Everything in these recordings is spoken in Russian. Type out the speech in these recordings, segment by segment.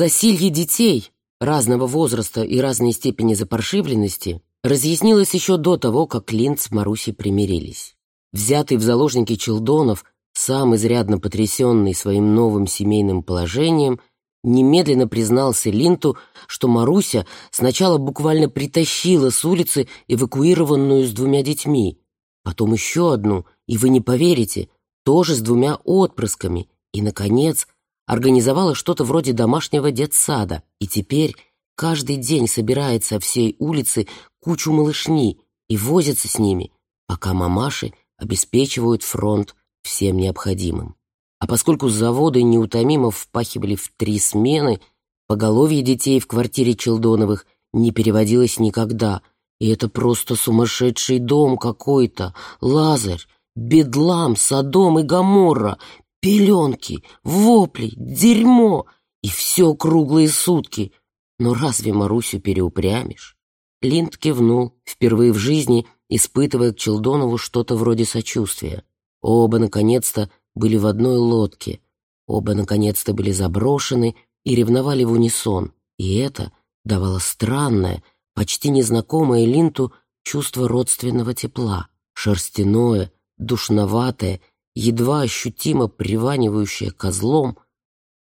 Засилье детей разного возраста и разной степени запаршивленности разъяснилось еще до того, как Линд с Марусей примирились. Взятый в заложники Челдонов, сам изрядно потрясенный своим новым семейным положением, немедленно признался Линту, что Маруся сначала буквально притащила с улицы эвакуированную с двумя детьми, потом еще одну, и вы не поверите, тоже с двумя отпрысками, и, наконец, организовала что-то вроде домашнего детсада, и теперь каждый день собирает со всей улицы кучу малышни и возится с ними, пока мамаши обеспечивают фронт всем необходимым. А поскольку заводы неутомимо впахивали в три смены, поголовье детей в квартире Челдоновых не переводилось никогда, и это просто сумасшедший дом какой-то, Лазарь, бедлам, Содом и Гоморра, пеленки, вопли, дерьмо и все круглые сутки. Но разве Марусю переупрямишь? Линд кивнул, впервые в жизни испытывая к Челдонову что-то вроде сочувствия. Оба, наконец-то, были в одной лодке. Оба, наконец-то, были заброшены и ревновали в унисон. И это давало странное, почти незнакомое Линту чувство родственного тепла, шерстяное, душноватое едва ощутимо приванивающее козлом,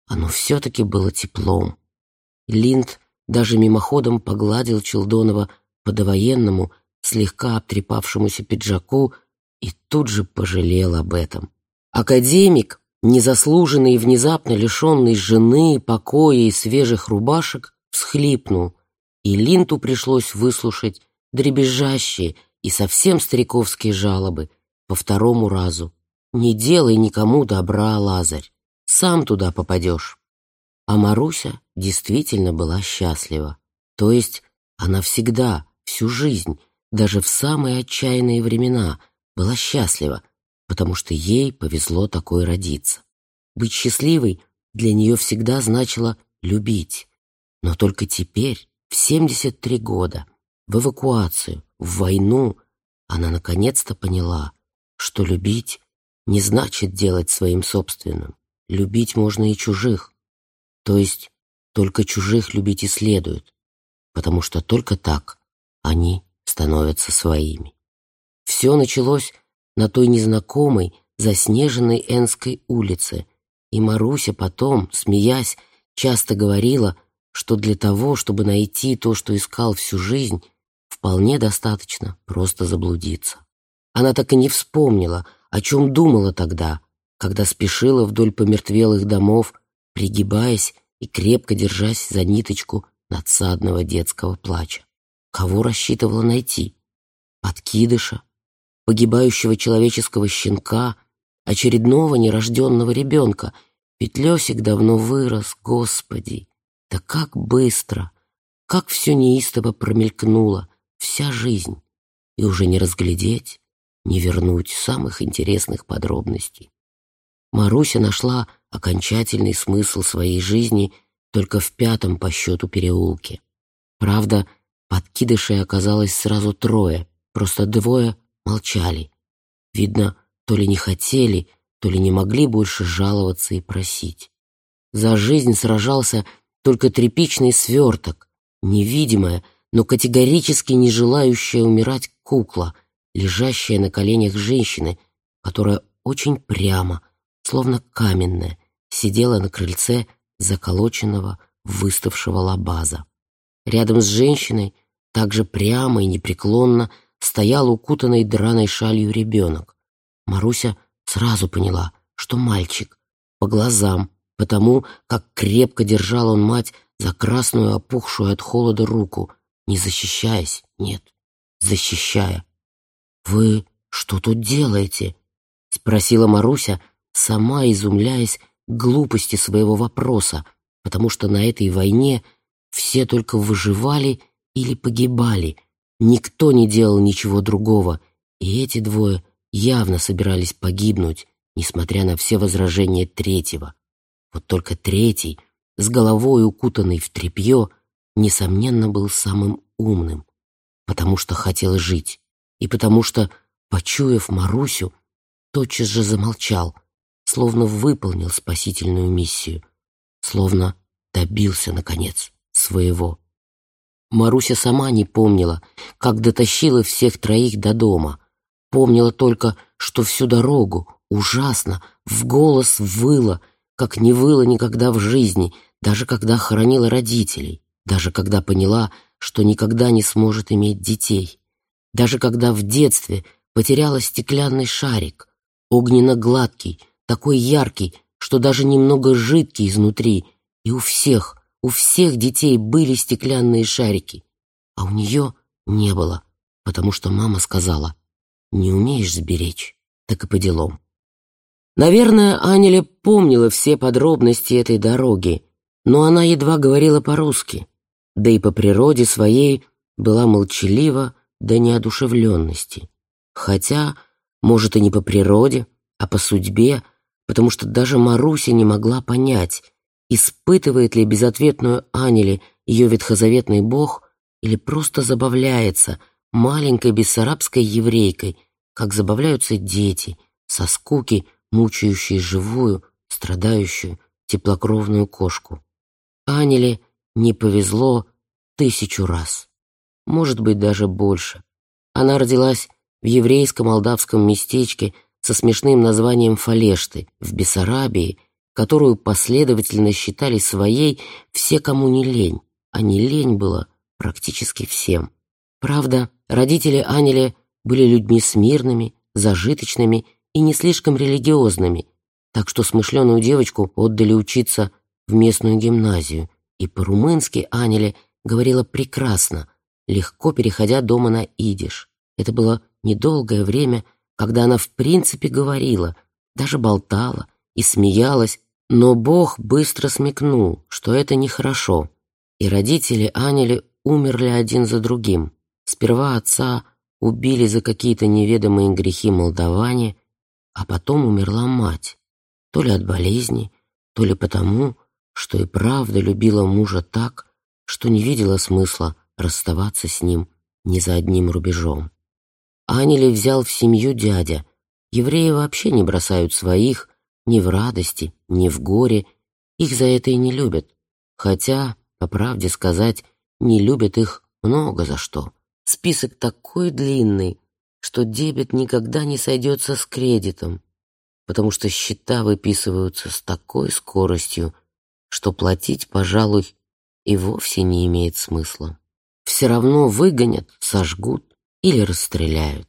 оно все-таки было теплом. Линд даже мимоходом погладил Челдонова по довоенному, слегка обтрепавшемуся пиджаку и тут же пожалел об этом. Академик, незаслуженный и внезапно лишенный жены, покоя и свежих рубашек, всхлипнул, и Линту пришлось выслушать дребезжащие и совсем стариковские жалобы по второму разу. Не делай никому добра, Лазарь, сам туда попадешь. А Маруся действительно была счастлива. То есть она всегда, всю жизнь, даже в самые отчаянные времена, была счастлива, потому что ей повезло такой родиться. Быть счастливой для нее всегда значило любить. Но только теперь, в 73 года, в эвакуацию, в войну, она наконец-то поняла, что любить не значит делать своим собственным. Любить можно и чужих. То есть только чужих любить и следует, потому что только так они становятся своими. Все началось на той незнакомой, заснеженной Энской улице, и Маруся потом, смеясь, часто говорила, что для того, чтобы найти то, что искал всю жизнь, вполне достаточно просто заблудиться. Она так и не вспомнила, о чем думала тогда, когда спешила вдоль помертвелых домов, пригибаясь и крепко держась за ниточку надсадного детского плача. Кого рассчитывала найти? Подкидыша? Погибающего человеческого щенка? Очередного нерожденного ребенка? Ведь Лесик давно вырос, господи! Да как быстро! Как все неистово промелькнуло, вся жизнь! И уже не разглядеть, не вернуть самых интересных подробностей. Маруся нашла окончательный смысл своей жизни только в пятом по счету переулке. Правда, подкидышей оказалось сразу трое, просто двое молчали. Видно, то ли не хотели, то ли не могли больше жаловаться и просить. За жизнь сражался только тряпичный сверток, невидимая, но категорически не желающая умирать кукла — лежащая на коленях женщины, которая очень прямо, словно каменная, сидела на крыльце заколоченного, выставшего лабаза. Рядом с женщиной, также прямо и непреклонно, стоял укутанный драной шалью ребенок. Маруся сразу поняла, что мальчик, по глазам, потому как крепко держал он мать за красную опухшую от холода руку, не защищаясь, нет, защищая. «Вы что тут делаете?» — спросила Маруся, сама изумляясь глупости своего вопроса, потому что на этой войне все только выживали или погибали, никто не делал ничего другого, и эти двое явно собирались погибнуть, несмотря на все возражения третьего. Вот только третий, с головой укутанный в тряпье, несомненно, был самым умным, потому что хотел жить и потому что, почуяв Марусю, тотчас же замолчал, словно выполнил спасительную миссию, словно добился, наконец, своего. Маруся сама не помнила, как дотащила всех троих до дома. Помнила только, что всю дорогу ужасно в голос выла, как не выла никогда в жизни, даже когда хоронила родителей, даже когда поняла, что никогда не сможет иметь детей, даже когда в детстве потеряла стеклянный шарик, огненно-гладкий, такой яркий, что даже немного жидкий изнутри, и у всех, у всех детей были стеклянные шарики, а у нее не было, потому что мама сказала, «Не умеешь сберечь, так и по делам». Наверное, Анеля помнила все подробности этой дороги, но она едва говорила по-русски, да и по природе своей была молчалива до неодушевленности. Хотя, может, и не по природе, а по судьбе, потому что даже Маруся не могла понять, испытывает ли безответную Анеле ее ветхозаветный бог или просто забавляется маленькой бессарабской еврейкой, как забавляются дети, со скуки, мучающие живую, страдающую, теплокровную кошку. Анеле не повезло тысячу раз, может быть, даже больше. Она родилась в еврейско-молдавском местечке со смешным названием Фалешты в Бессарабии, которую последовательно считали своей все, кому не лень, а не лень было практически всем. Правда, родители Анеля были людьми смирными, зажиточными и не слишком религиозными, так что смышленую девочку отдали учиться в местную гимназию, и по-румынски Анеля говорила прекрасно, легко переходя дома на идиш. Это было недолгое время, когда она в принципе говорила, даже болтала и смеялась, но Бог быстро смекнул, что это нехорошо, и родители Анели умерли один за другим. Сперва отца убили за какие-то неведомые грехи молдаване, а потом умерла мать, то ли от болезни, то ли потому, что и правда любила мужа так, что не видела смысла расставаться с ним ни за одним рубежом. Анили взял в семью дядя. Евреи вообще не бросают своих ни в радости, ни в горе. Их за это и не любят. Хотя, по правде сказать, не любят их много за что. Список такой длинный, что дебет никогда не сойдется с кредитом, потому что счета выписываются с такой скоростью, что платить, пожалуй, и вовсе не имеет смысла. Все равно выгонят, сожгут или расстреляют.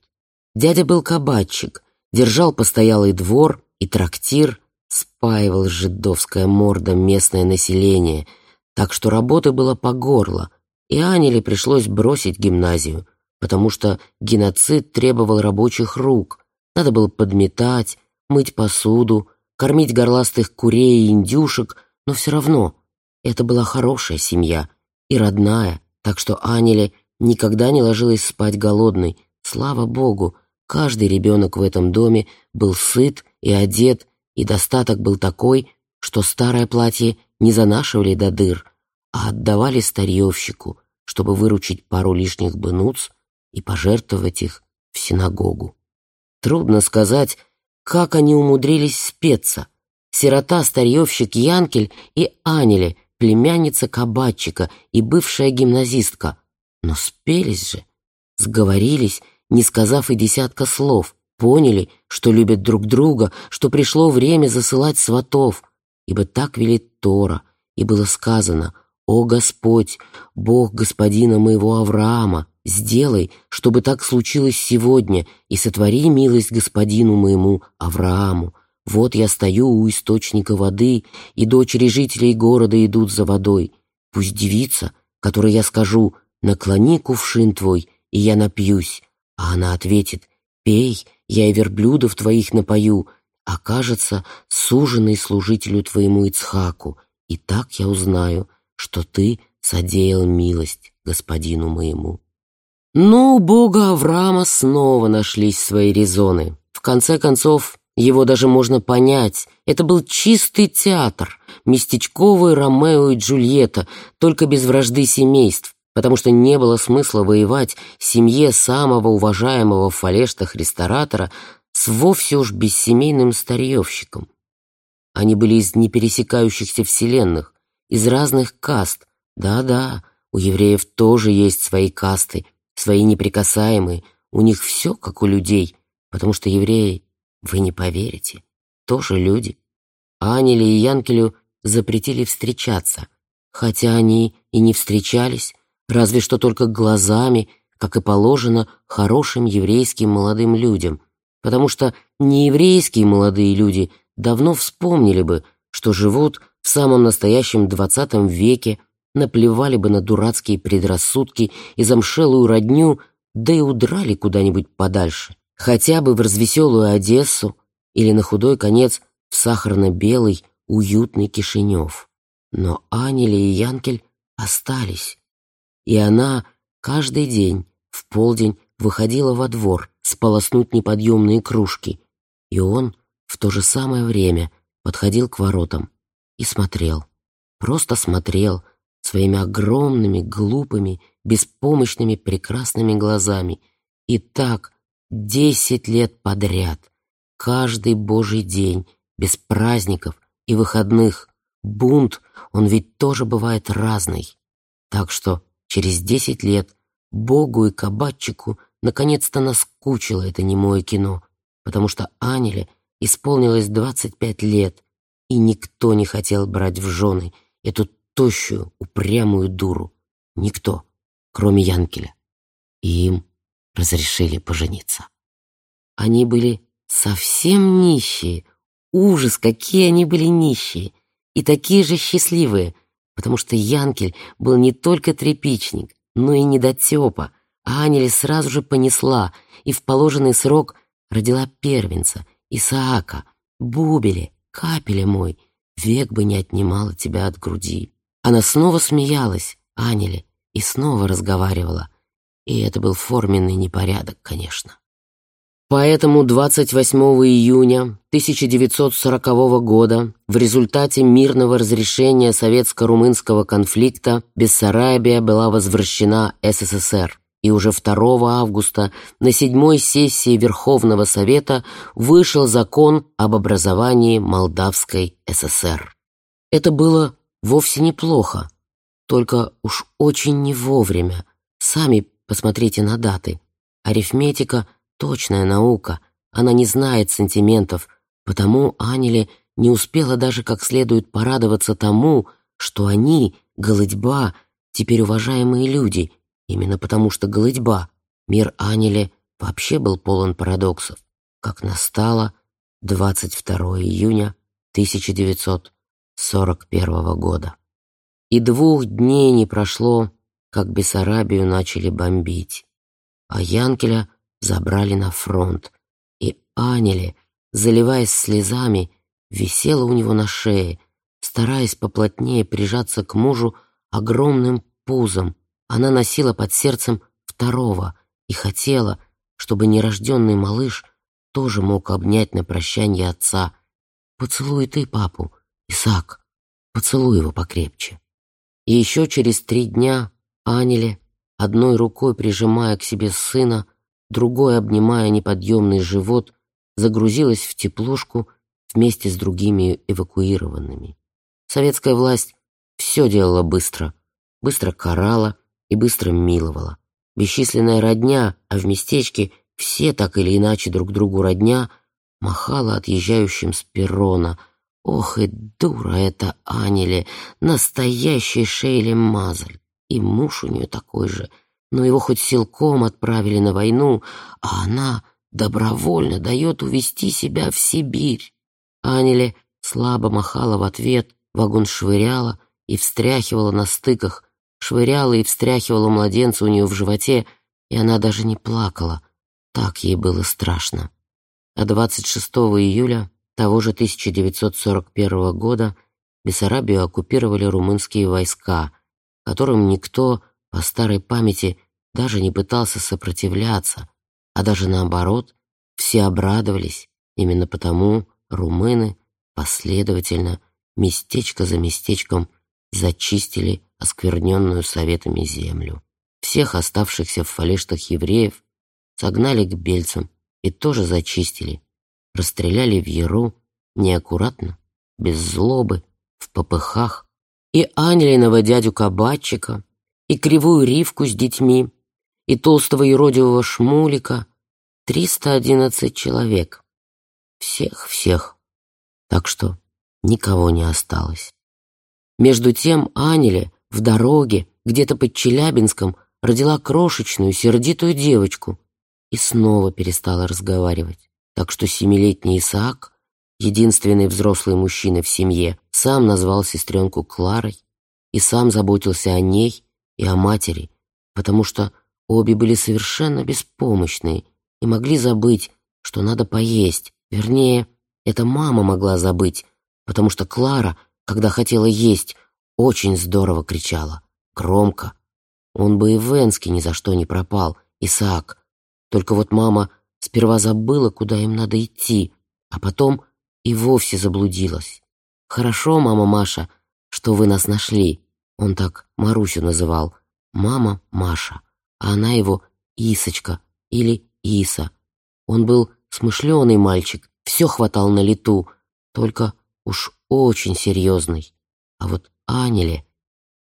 Дядя был кабачик, держал постоялый двор и трактир, спаивал жидовская морда местное население, так что работы было по горло, и Анеле пришлось бросить гимназию, потому что геноцид требовал рабочих рук, надо было подметать, мыть посуду, кормить горластых курей и индюшек, но все равно это была хорошая семья и родная, так что Анеле никогда не ложилась спать голодной. Слава богу, каждый ребенок в этом доме был сыт и одет, и достаток был такой, что старое платье не занашивали до дыр, а отдавали старьевщику, чтобы выручить пару лишних бынуц и пожертвовать их в синагогу. Трудно сказать, как они умудрились спеться. Сирота-старьевщик Янкель и Анеле, племянница кабачика и бывшая гимназистка. Но спелись же, сговорились, не сказав и десятка слов, поняли, что любят друг друга, что пришло время засылать сватов, ибо так велит Тора, и было сказано «О Господь, Бог господина моего Авраама, сделай, чтобы так случилось сегодня, и сотвори милость господину моему Аврааму. Вот я стою у источника воды, и дочери жителей города идут за водой. Пусть девица, которой я скажу, наклони кувшин твой, и я напьюсь, а она ответит, пей, я и верблюдов твоих напою, окажется суженный служителю твоему Ицхаку, и так я узнаю, что ты содеял милость господину моему». Но у бога Авраама снова нашлись свои резоны. В конце концов, его даже можно понять. Это был чистый театр, местечковый Ромео и Джульетта, только без вражды семейств, потому что не было смысла воевать семье самого уважаемого в Фалештах ресторатора с вовсе уж бессемейным старьевщиком. Они были из непересекающихся вселенных, из разных каст. Да-да, у евреев тоже есть свои касты, свои неприкасаемые. У них все как у людей, потому что евреи, вы не поверите, тоже люди. Анеле и Янкелю запретили встречаться, хотя они и не встречались, разве что только глазами, как и положено хорошим еврейским молодым людям, потому что нееврейские молодые люди давно вспомнили бы, что живут в самом настоящем двадцатом веке, наплевали бы на дурацкие предрассудки и замшелую родню, да и удрали куда-нибудь подальше, хотя бы в развеселую Одессу или на худой конец в сахарно-белый уютный Кишинев. Но Анеля и Янкель остались, и она каждый день в полдень выходила во двор сполоснуть неподъемные кружки, и он в то же самое время подходил к воротам и смотрел, просто смотрел своими огромными, глупыми, беспомощными, прекрасными глазами. И так десять лет подряд, каждый божий день, без праздников и выходных. Бунт, он ведь тоже бывает разный. Так что через десять лет Богу и кабачику наконец-то наскучило это немое кино, потому что Анеле исполнилось двадцать пять лет, и никто не хотел брать в жены эту тощую, упрямую дуру. Никто, кроме Янкеля. И им разрешили пожениться. Они были совсем нищие, Ужас, какие они были нищие и такие же счастливые, потому что Янкель был не только тряпичник, но и недотепа, а Анели сразу же понесла и в положенный срок родила первенца, Исаака, Бубели, капеля мой, век бы не отнимала тебя от груди. Она снова смеялась, Анеле, и снова разговаривала. И это был форменный непорядок, конечно. Поэтому 28 июня 1940 года в результате мирного разрешения советско-румынского конфликта Бессарабия была возвращена СССР, и уже 2 августа на седьмой сессии Верховного Совета вышел закон об образовании Молдавской ССР. Это было вовсе неплохо, только уж очень не вовремя. Сами посмотрите на даты. Арифметика – точная наука, она не знает сантиментов, потому Анеле не успела даже как следует порадоваться тому, что они, голыдьба, теперь уважаемые люди, именно потому что голыдьба, мир Анеле вообще был полон парадоксов, как настало 22 июня 1941 года. И двух дней не прошло, как Бессарабию начали бомбить, а Янкеля забрали на фронт, и Анеле, заливаясь слезами, висела у него на шее, стараясь поплотнее прижаться к мужу огромным пузом. Она носила под сердцем второго и хотела, чтобы нерожденный малыш тоже мог обнять на прощанье отца. «Поцелуй ты папу, Исаак, поцелуй его покрепче». И еще через три дня Анеле, одной рукой прижимая к себе сына, другой, обнимая неподъемный живот, загрузилась в теплушку вместе с другими эвакуированными. Советская власть все делала быстро, быстро карала и быстро миловала. Бесчисленная родня, а в местечке все так или иначе друг другу родня, махала отъезжающим с перрона. Ох и дура эта Анеле, настоящий Шейли Мазаль. И муж у нее такой же — но его хоть силком отправили на войну, а она добровольно дает увести себя в Сибирь. Анеле слабо махала в ответ, вагон швыряла и встряхивала на стыках, швыряла и встряхивала младенца у нее в животе, и она даже не плакала, так ей было страшно. А 26 июля того же 1941 года Бессарабию оккупировали румынские войска, которым никто по старой памяти даже не пытался сопротивляться, а даже наоборот, все обрадовались. Именно потому румыны последовательно, местечко за местечком, зачистили оскверненную советами землю. Всех оставшихся в фалештах евреев согнали к бельцам и тоже зачистили. Расстреляли в Яру неаккуратно, без злобы, в попыхах, и Анилиного дядю Кабатчика, и кривую Ривку с детьми, и толстого юродивого Шмулика. Триста одиннадцать человек. Всех-всех. Так что никого не осталось. Между тем Аниле в дороге, где-то под Челябинском, родила крошечную, сердитую девочку и снова перестала разговаривать. Так что семилетний Исаак, единственный взрослый мужчина в семье, сам назвал сестренку Кларой и сам заботился о ней и о матери, потому что обе были совершенно беспомощные и могли забыть, что надо поесть. Вернее, это мама могла забыть, потому что Клара, когда хотела есть, очень здорово кричала, громко. Он бы и в Энске ни за что не пропал, Исаак. Только вот мама сперва забыла, куда им надо идти, а потом и вовсе заблудилась. «Хорошо, мама Маша, что вы нас нашли», он так Марусю называл, мама Маша, а она его Исочка или Иса. Он был смышленый мальчик, все хватал на лету, только уж очень серьезный. А вот Анеле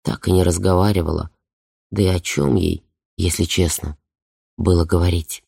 так и не разговаривала, да и о чем ей, если честно, было говорить.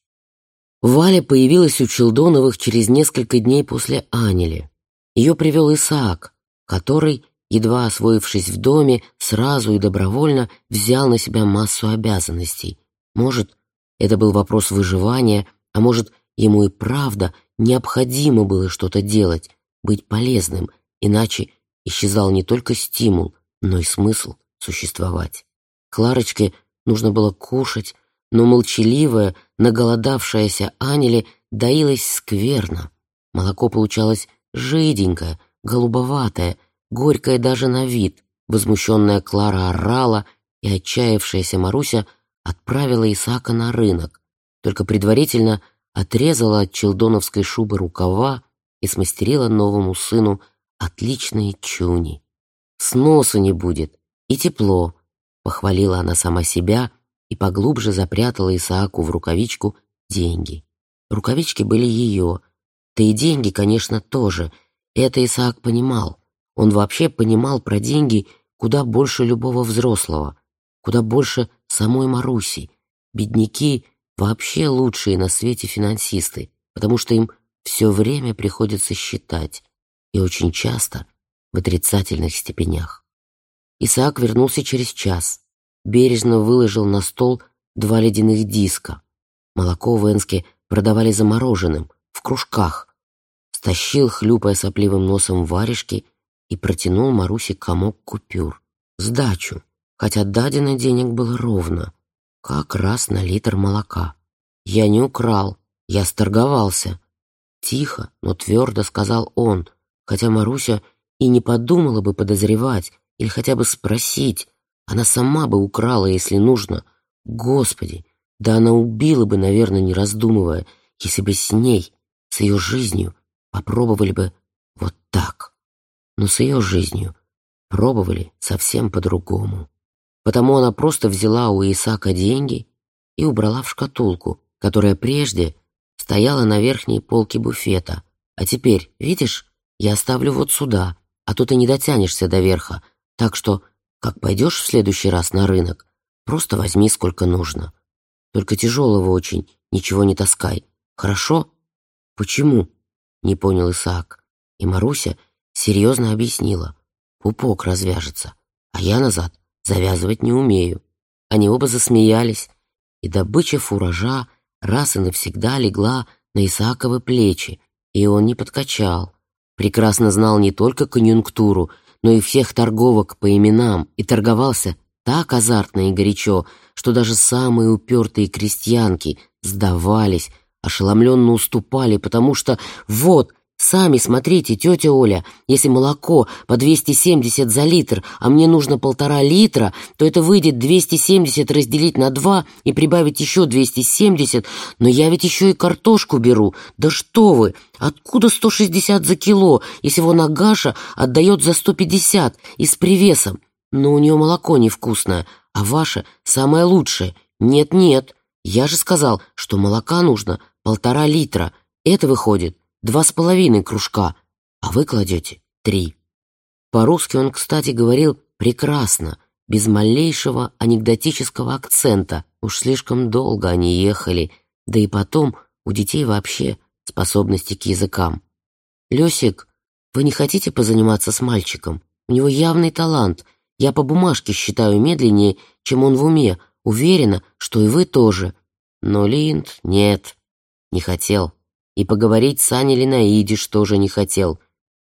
Валя появилась у Челдоновых через несколько дней после Анели. Ее привел Исаак, который, едва освоившись в доме, сразу и добровольно взял на себя массу обязанностей. Может, это был вопрос выживания, а может, ему и правда необходимо было что-то делать, быть полезным, иначе исчезал не только стимул, но и смысл существовать. Кларочке нужно было кушать, но молчаливая, наголодавшаяся Анеле доилась скверно. Молоко получалось жиденькое, голубоватое, горькое даже на вид. Возмущенная Клара орала, и отчаявшаяся Маруся отправила Исаака на рынок, только предварительно отрезала от челдоновской шубы рукава и смастерила новому сыну отличные чуни. Сноса не будет, и тепло, похвалила она сама себя и поглубже запрятала Исааку в рукавичку деньги. Рукавички были ее, да и деньги, конечно, тоже. Это Исаак понимал. Он вообще понимал про деньги куда больше любого взрослого, куда больше самой Маруси. Бедняки вообще лучшие на свете финансисты, потому что им все время приходится считать, и очень часто в отрицательных степенях. Исаак вернулся через час, бережно выложил на стол два ледяных диска. Молоко в Энске продавали замороженным, в кружках. Стащил, хлюпая сопливым носом варежки, и протянул Марусе комок купюр. Сдачу, хотя дадено денег было ровно, как раз на литр молока. Я не украл, я сторговался. Тихо, но твердо сказал он, хотя Маруся и не подумала бы подозревать или хотя бы спросить. Она сама бы украла, если нужно. Господи, да она убила бы, наверное, не раздумывая, если бы с ней, с ее жизнью, попробовали бы вот так. Но с ее жизнью пробовали совсем по-другому. Потому она просто взяла у Исаака деньги и убрала в шкатулку, которая прежде стояла на верхней полке буфета. А теперь, видишь, я оставлю вот сюда, а то ты не дотянешься до верха, так что, как пойдешь в следующий раз на рынок, просто возьми сколько нужно. Только тяжелого очень, ничего не таскай. Хорошо? Почему? Не понял Исаак. И Маруся серьезно объяснила. Пупок развяжется, а я назад завязывать не умею. Они оба засмеялись, и добыча фуража раз и навсегда легла на Исааковы плечи, и он не подкачал. Прекрасно знал не только конъюнктуру, но и всех торговок по именам, и торговался так азартно и горячо, что даже самые упертые крестьянки сдавались, ошеломленно уступали, потому что вот Сами смотрите, тетя Оля, если молоко по 270 за литр, а мне нужно полтора литра, то это выйдет 270 разделить на 2 и прибавить еще 270, но я ведь еще и картошку беру. Да что вы, откуда 160 за кило, если вон Агаша отдает за 150 и с привесом? Но у нее молоко невкусное, а ваше самое лучшее. Нет-нет, я же сказал, что молока нужно полтора литра. Это выходит два с половиной кружка, а вы кладете три. По-русски он, кстати, говорил прекрасно, без малейшего анекдотического акцента. Уж слишком долго они ехали, да и потом у детей вообще способности к языкам. «Лёсик, вы не хотите позаниматься с мальчиком? У него явный талант. Я по бумажке считаю медленнее, чем он в уме. Уверена, что и вы тоже». Но Линд нет, не хотел. И поговорить с Аней Ленаидиш тоже не хотел.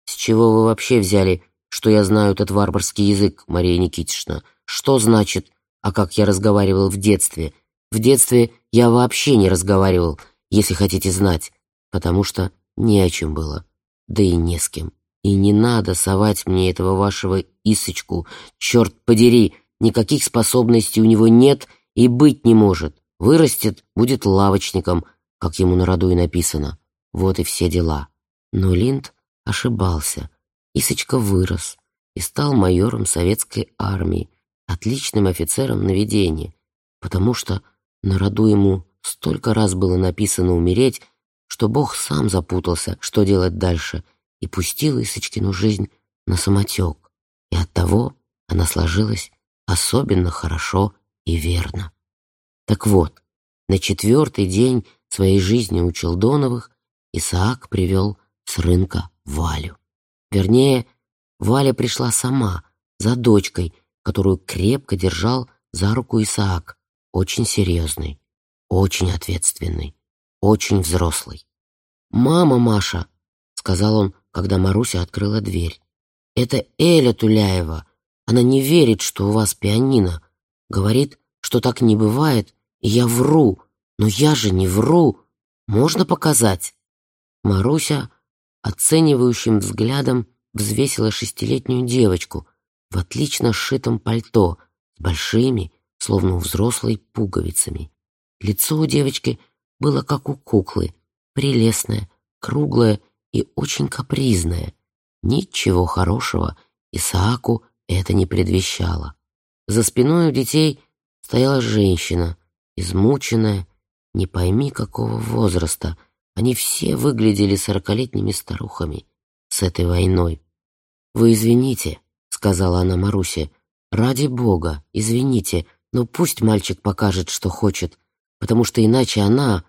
С чего вы вообще взяли, что я знаю этот варварский язык, Мария Никитична? Что значит, а как я разговаривал в детстве? В детстве я вообще не разговаривал, если хотите знать, потому что не о чем было, да и не с кем. И не надо совать мне этого вашего Исочку, черт подери, никаких способностей у него нет и быть не может. Вырастет, будет лавочником, как ему на роду и написано. Вот и все дела. Но Линд ошибался. Исочка вырос и стал майором советской армии, отличным офицером наведения, потому что на роду ему столько раз было написано умереть, что Бог сам запутался, что делать дальше, и пустил Исочкину жизнь на самотек. И оттого она сложилась особенно хорошо и верно. Так вот, на четвертый день своей жизни у Челдоновых Исаак привел с рынка Валю. Вернее, Валя пришла сама, за дочкой, которую крепко держал за руку Исаак, очень серьезный, очень ответственный, очень взрослый. «Мама Маша», — сказал он, когда Маруся открыла дверь, — «это Эля Туляева. Она не верит, что у вас пианино. Говорит, что так не бывает, и я вру. Но я же не вру. Можно показать?» Маруся оценивающим взглядом взвесила шестилетнюю девочку в отлично сшитом пальто с большими, словно у взрослой, пуговицами. Лицо у девочки было как у куклы, прелестное, круглое и очень капризное. Ничего хорошего Исааку это не предвещало. За спиной у детей стояла женщина, измученная, не пойми какого возраста, они все выглядели сорокалетними старухами с этой войной. «Вы извините», — сказала она Марусе, — «ради бога, извините, но пусть мальчик покажет, что хочет, потому что иначе она...»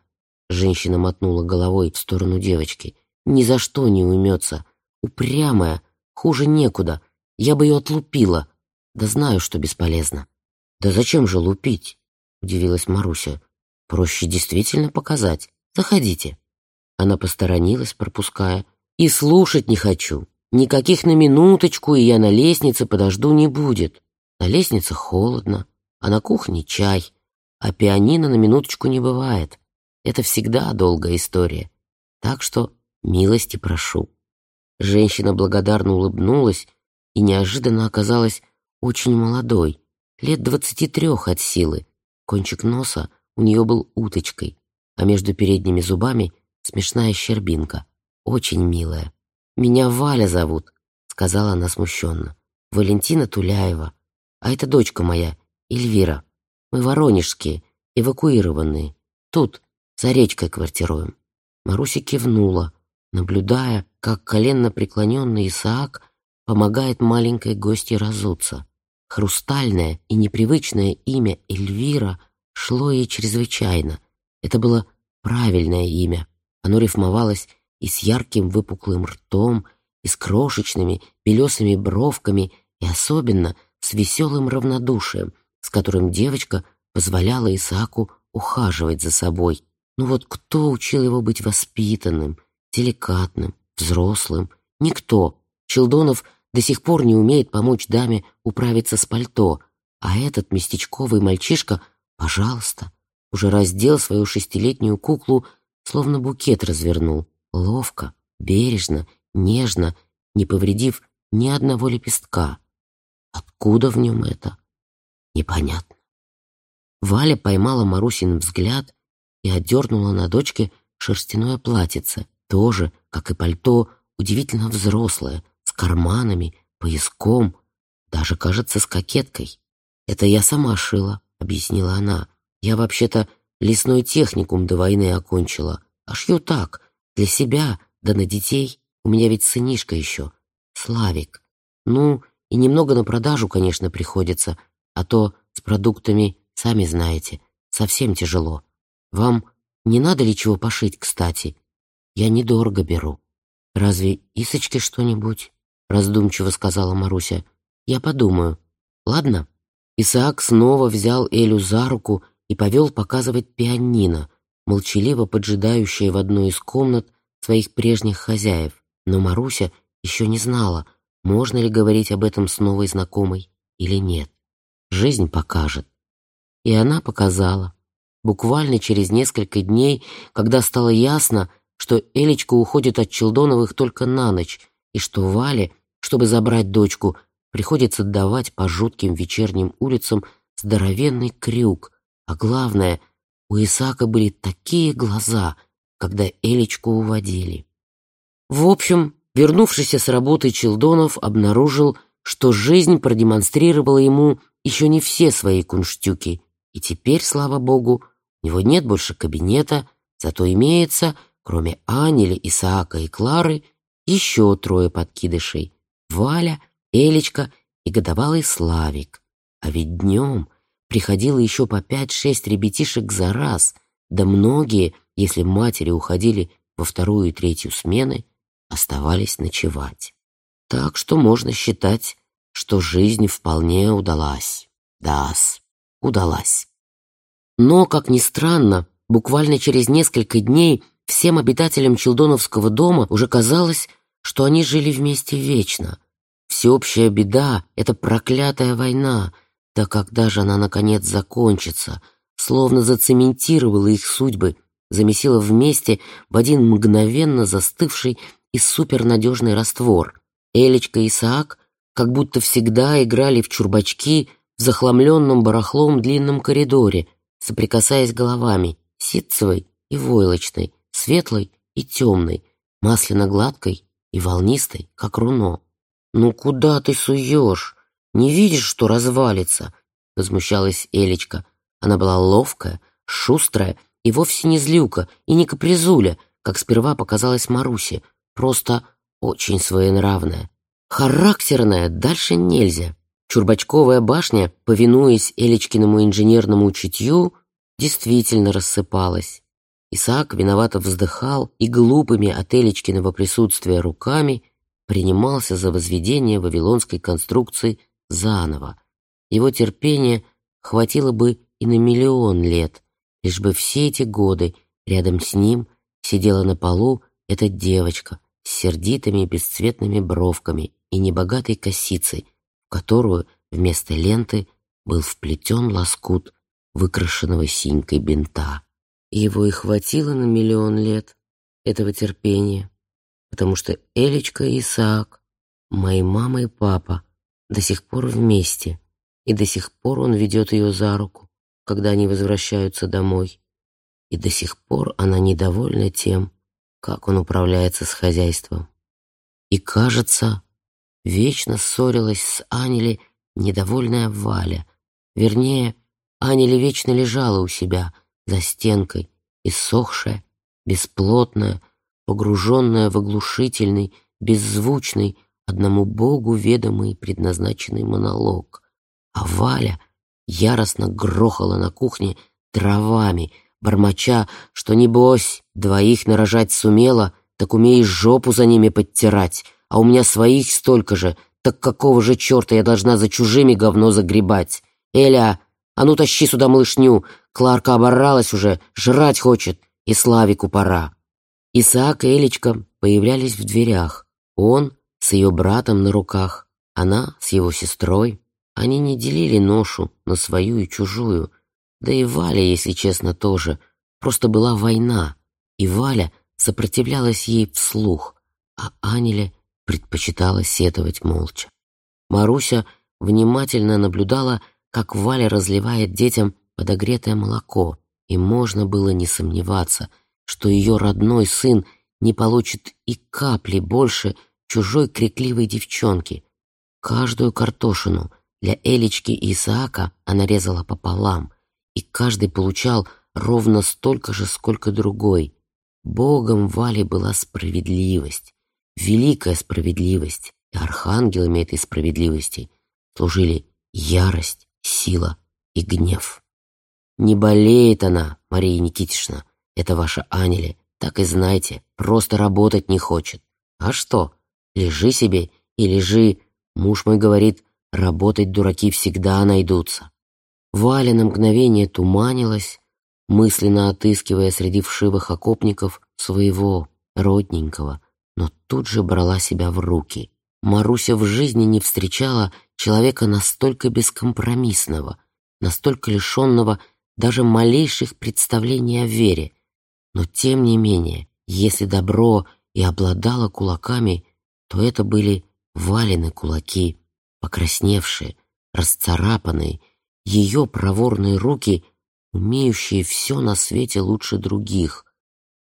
Женщина мотнула головой в сторону девочки. «Ни за что не уймется. Упрямая, хуже некуда. Я бы ее отлупила. Да знаю, что бесполезно». «Да зачем же лупить?» — удивилась Маруся. «Проще действительно показать. Заходите». Она посторонилась, пропуская. «И слушать не хочу. Никаких на минуточку, и я на лестнице подожду не будет. На лестнице холодно, а на кухне чай. А пианино на минуточку не бывает. Это всегда долгая история. Так что милости прошу». Женщина благодарно улыбнулась и неожиданно оказалась очень молодой, лет двадцати трех от силы. Кончик носа у нее был уточкой, а между передними зубами смешная щербинка, очень милая. «Меня Валя зовут», — сказала она смущенно. «Валентина Туляева. А это дочка моя, Эльвира. Мы воронежские, эвакуированные. Тут, за речкой квартируем». Маруся кивнула, наблюдая, как коленно преклоненный Исаак помогает маленькой гости разуться. Хрустальное и непривычное имя Эльвира шло ей чрезвычайно. Это было правильное имя. Оно рифмовалось и с ярким выпуклым ртом, и с крошечными белесыми бровками, и особенно с веселым равнодушием, с которым девочка позволяла Исааку ухаживать за собой. Ну вот кто учил его быть воспитанным, деликатным, взрослым? Никто. Челдонов до сих пор не умеет помочь даме управиться с пальто, а этот местечковый мальчишка, пожалуйста, уже раздел свою шестилетнюю куклу словно букет развернул, ловко, бережно, нежно, не повредив ни одного лепестка. Откуда в нем это? Непонятно. Валя поймала Марусин взгляд и отдернула на дочке шерстяное платьице, тоже, как и пальто, удивительно взрослое, с карманами, пояском, даже, кажется, с кокеткой. «Это я сама шила», — объяснила она. «Я вообще-то Лесной техникум до войны окончила. А шью так, для себя, да на детей. У меня ведь сынишка еще, Славик. Ну, и немного на продажу, конечно, приходится, а то с продуктами, сами знаете, совсем тяжело. Вам не надо ли чего пошить, кстати? Я недорого беру. Разве Исочке что-нибудь? Раздумчиво сказала Маруся. Я подумаю. Ладно? Исаак снова взял Элю за руку и повел показывать пианино, молчаливо поджидающее в одной из комнат своих прежних хозяев. Но Маруся еще не знала, можно ли говорить об этом с новой знакомой или нет. Жизнь покажет. И она показала. Буквально через несколько дней, когда стало ясно, что Элечка уходит от Челдоновых только на ночь, и что Вале, чтобы забрать дочку, приходится давать по жутким вечерним улицам здоровенный крюк, а главное, у Исаака были такие глаза, когда Элечку уводили. В общем, вернувшийся с работы Челдонов обнаружил, что жизнь продемонстрировала ему еще не все свои кунштюки, и теперь, слава богу, у него нет больше кабинета, зато имеется, кроме Анели, Исаака и Клары, еще трое подкидышей — Валя, Элечка и годовалый Славик. А ведь днем приходило еще по пять-шесть ребятишек за раз, да многие, если матери уходили во вторую и третью смены, оставались ночевать. Так что можно считать, что жизнь вполне удалась. Дас, удалась. Но, как ни странно, буквально через несколько дней всем обитателям Челдоновского дома уже казалось, что они жили вместе вечно. Всеобщая беда — это проклятая война, да когда же она, наконец, закончится, словно зацементировала их судьбы, замесила вместе в один мгновенно застывший и супернадежный раствор. Элечка и Исаак как будто всегда играли в чурбачки в захламленном барахлом длинном коридоре — соприкасаясь головами, ситцевой и войлочной, светлой и темной, масляно-гладкой и волнистой, как руно. «Ну куда ты суешь? Не видишь, что развалится?» — возмущалась Элечка. Она была ловкая, шустрая и вовсе не злюка и не капризуля, как сперва показалось Марусе, просто очень своенравная. Характерная дальше нельзя. Чурбачковая башня, повинуясь Элечкиному инженерному чутью, действительно рассыпалась. Исаак виновато вздыхал и глупыми от Элечкиного присутствия руками принимался за возведение вавилонской конструкции заново. Его терпения хватило бы и на миллион лет, лишь бы все эти годы рядом с ним сидела на полу эта девочка с сердитыми бесцветными бровками и небогатой косицей, в которую вместо ленты был вплетен лоскут выкрашенного синькой бинта. Его и хватило на миллион лет этого терпения, потому что Элечка и Исаак, мои мама и папа, до сих пор вместе, и до сих пор он ведет ее за руку, когда они возвращаются домой, и до сих пор она недовольна тем, как он управляется с хозяйством. И, кажется, Вечно ссорилась с Анели недовольная Валя. Вернее, Анели вечно лежала у себя за стенкой, иссохшая, бесплотная, погруженная в оглушительный, беззвучный, одному Богу ведомый предназначенный монолог. А Валя яростно грохала на кухне дровами, бормоча, что, небось, двоих нарожать сумела, так умеешь жопу за ними подтирать, а у меня своих столько же, так какого же черта я должна за чужими говно загребать? Эля, а ну тащи сюда малышню, Кларка оборалась уже, жрать хочет, и Славику пора». Исаак и Элечка появлялись в дверях. Он с ее братом на руках, она с его сестрой. Они не делили ношу на свою и чужую. Да и Валя, если честно, тоже. Просто была война, и Валя сопротивлялась ей вслух, а Анеля предпочитала сетовать молча. Маруся внимательно наблюдала, как Валя разливает детям подогретое молоко, и можно было не сомневаться, что ее родной сын не получит и капли больше чужой крикливой девчонки. Каждую картошину для Элечки и Исаака она резала пополам, и каждый получал ровно столько же, сколько другой. Богом Вали была справедливость великая справедливость. и архангелами этой справедливости служили ярость, сила и гнев. Не болеет она, Мария Никитична, это ваша Анеля, так и знайте, просто работать не хочет. А что, лежи себе и лежи, муж мой говорит, работать дураки всегда найдутся. Валя на мгновение туманилась, мысленно отыскивая среди вшивых окопников своего родненького, но тут же брала себя в руки. Маруся в жизни не встречала человека настолько бескомпромиссного, настолько лишенного даже малейших представлений о вере. Но тем не менее, если добро и обладало кулаками, то это были Валины кулаки, покрасневшие, расцарапанные, ее проворные руки, умеющие все на свете лучше других,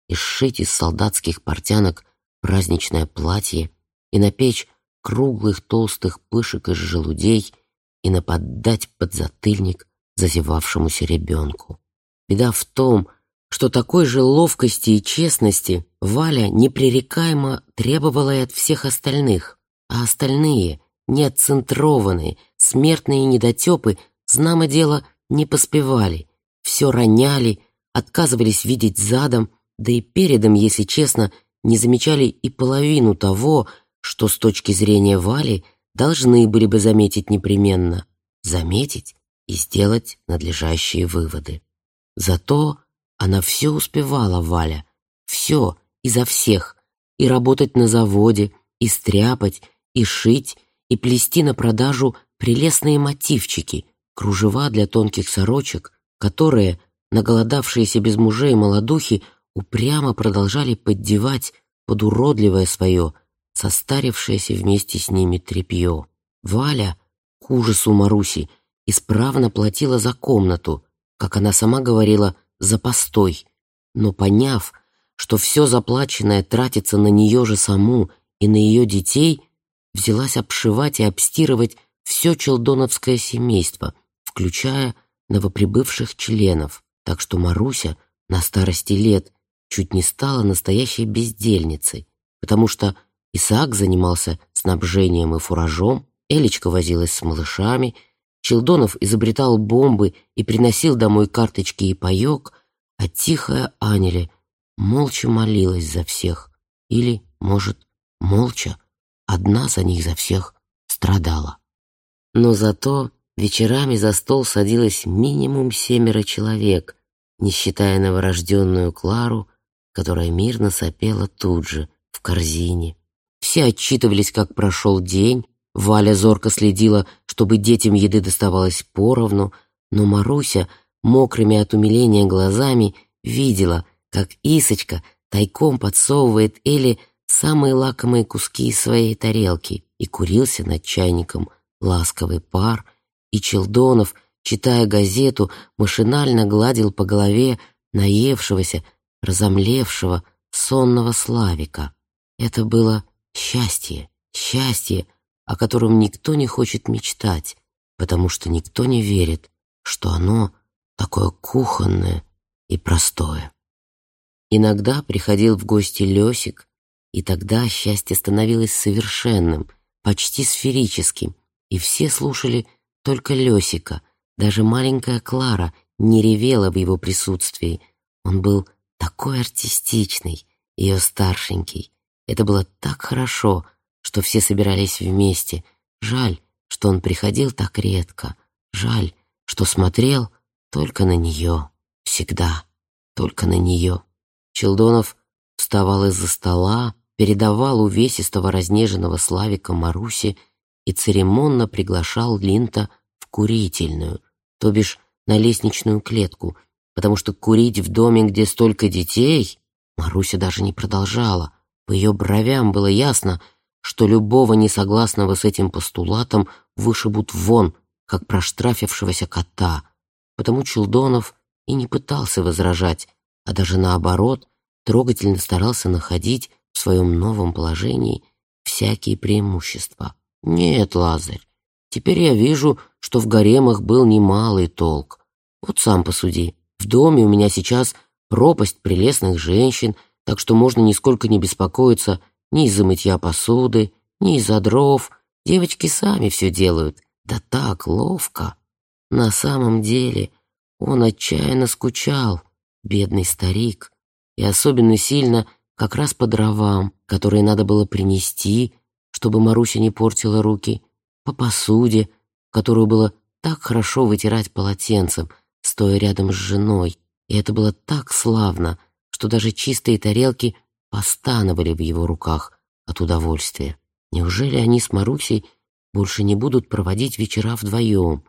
и сшить из солдатских портянок праздничное платье, и напечь круглых толстых пышек из желудей, и наподдать подзатыльник зазевавшемуся ребенку. Беда в том, что такой же ловкости и честности Валя непререкаемо требовала и от всех остальных, а остальные, неотцентрованные, смертные недотепы, знамо дело, не поспевали, все роняли, отказывались видеть задом, да и передом, если честно, не замечали и половину того, что с точки зрения Вали должны были бы заметить непременно. Заметить и сделать надлежащие выводы. Зато она все успевала, Валя, все, изо всех, и работать на заводе, и стряпать, и шить, и плести на продажу прелестные мотивчики, кружева для тонких сорочек, которые, наголодавшиеся без мужей молодухи, упрямо продолжали поддевать под уродливое свое, состарившееся вместе с ними тряпье. Валя, к ужасу Маруси, исправно платила за комнату, как она сама говорила, за постой, но поняв, что все заплаченное тратится на нее же саму и на ее детей, взялась обшивать и обстирывать все челдоновское семейство, включая новоприбывших членов, так что Маруся на старости лет чуть не стала настоящей бездельницей, потому что Исаак занимался снабжением и фуражом, Элечка возилась с малышами — Челдонов изобретал бомбы и приносил домой карточки и паёк, а тихая Анеля молча молилась за всех. Или, может, молча, одна за них за всех страдала. Но зато вечерами за стол садилось минимум семеро человек, не считая новорожденную Клару, которая мирно сопела тут же, в корзине. Все отчитывались, как прошел день, Валя зорко следила, чтобы детям еды доставалось поровну, но Маруся, мокрыми от умиления глазами, видела, как Исочка тайком подсовывает Эле самые лакомые куски из своей тарелки, и курился над чайником ласковый пар, и Челдонов, читая газету, машинально гладил по голове наевшегося, разомлевшего, сонного Славика. Это было счастье, счастье, о котором никто не хочет мечтать, потому что никто не верит, что оно такое кухонное и простое. Иногда приходил в гости Лёсик, и тогда счастье становилось совершенным, почти сферическим, и все слушали только Лёсика, даже маленькая Клара не ревела в его присутствии. Он был такой артистичный, ее старшенький. Это было так хорошо, что все собирались вместе. Жаль, что он приходил так редко. Жаль, что смотрел только на нее. Всегда только на нее. Челдонов вставал из-за стола, передавал увесистого разнеженного Славика Маруси и церемонно приглашал Линта в курительную, то бишь на лестничную клетку, потому что курить в доме, где столько детей, Маруся даже не продолжала. По ее бровям было ясно, что любого несогласного с этим постулатом вышибут вон, как проштрафившегося кота, потому Челдонов и не пытался возражать, а даже наоборот, трогательно старался находить в своем новом положении всякие преимущества. Нет, Лазарь, теперь я вижу, что в гаремах был немалый толк. Вот сам посуди, в доме у меня сейчас пропасть прелестных женщин, так что можно нисколько не беспокоиться ни из-за мытья посуды, не из-за дров. Девочки сами все делают. Да так ловко. На самом деле он отчаянно скучал, бедный старик. И особенно сильно как раз по дровам, которые надо было принести, чтобы Маруся не портила руки, по посуде, которую было так хорошо вытирать полотенцем, стоя рядом с женой. И это было так славно, что даже чистые тарелки постановали в его руках от удовольствия. Неужели они с Марусей больше не будут проводить вечера вдвоем,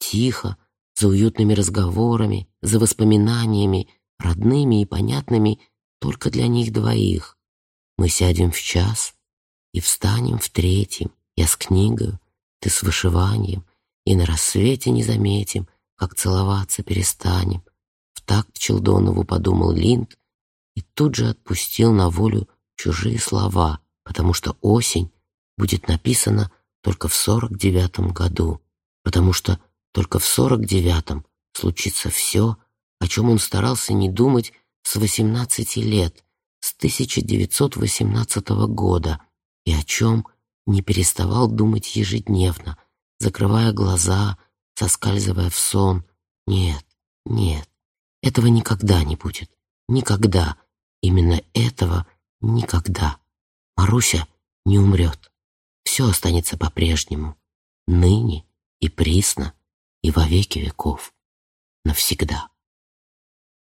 тихо, за уютными разговорами, за воспоминаниями, родными и понятными только для них двоих. Мы сядем в час и встанем в третьем, я с книгой, ты с вышиванием, и на рассвете не заметим, как целоваться перестанем. В такт Челдонову подумал Линд и тут же отпустил на волю чужие слова, потому что осень будет написана только в сорок девятом году, потому что только в сорок девятом случится все, о чем он старался не думать с восемнадцати лет, с 1918 года, и о чем не переставал думать ежедневно, закрывая глаза, соскальзывая в сон. Нет, нет, этого никогда не будет. Никогда. Именно этого никогда. Маруся не умрет. Все останется по-прежнему. Ныне и присно, и во веки веков. Навсегда.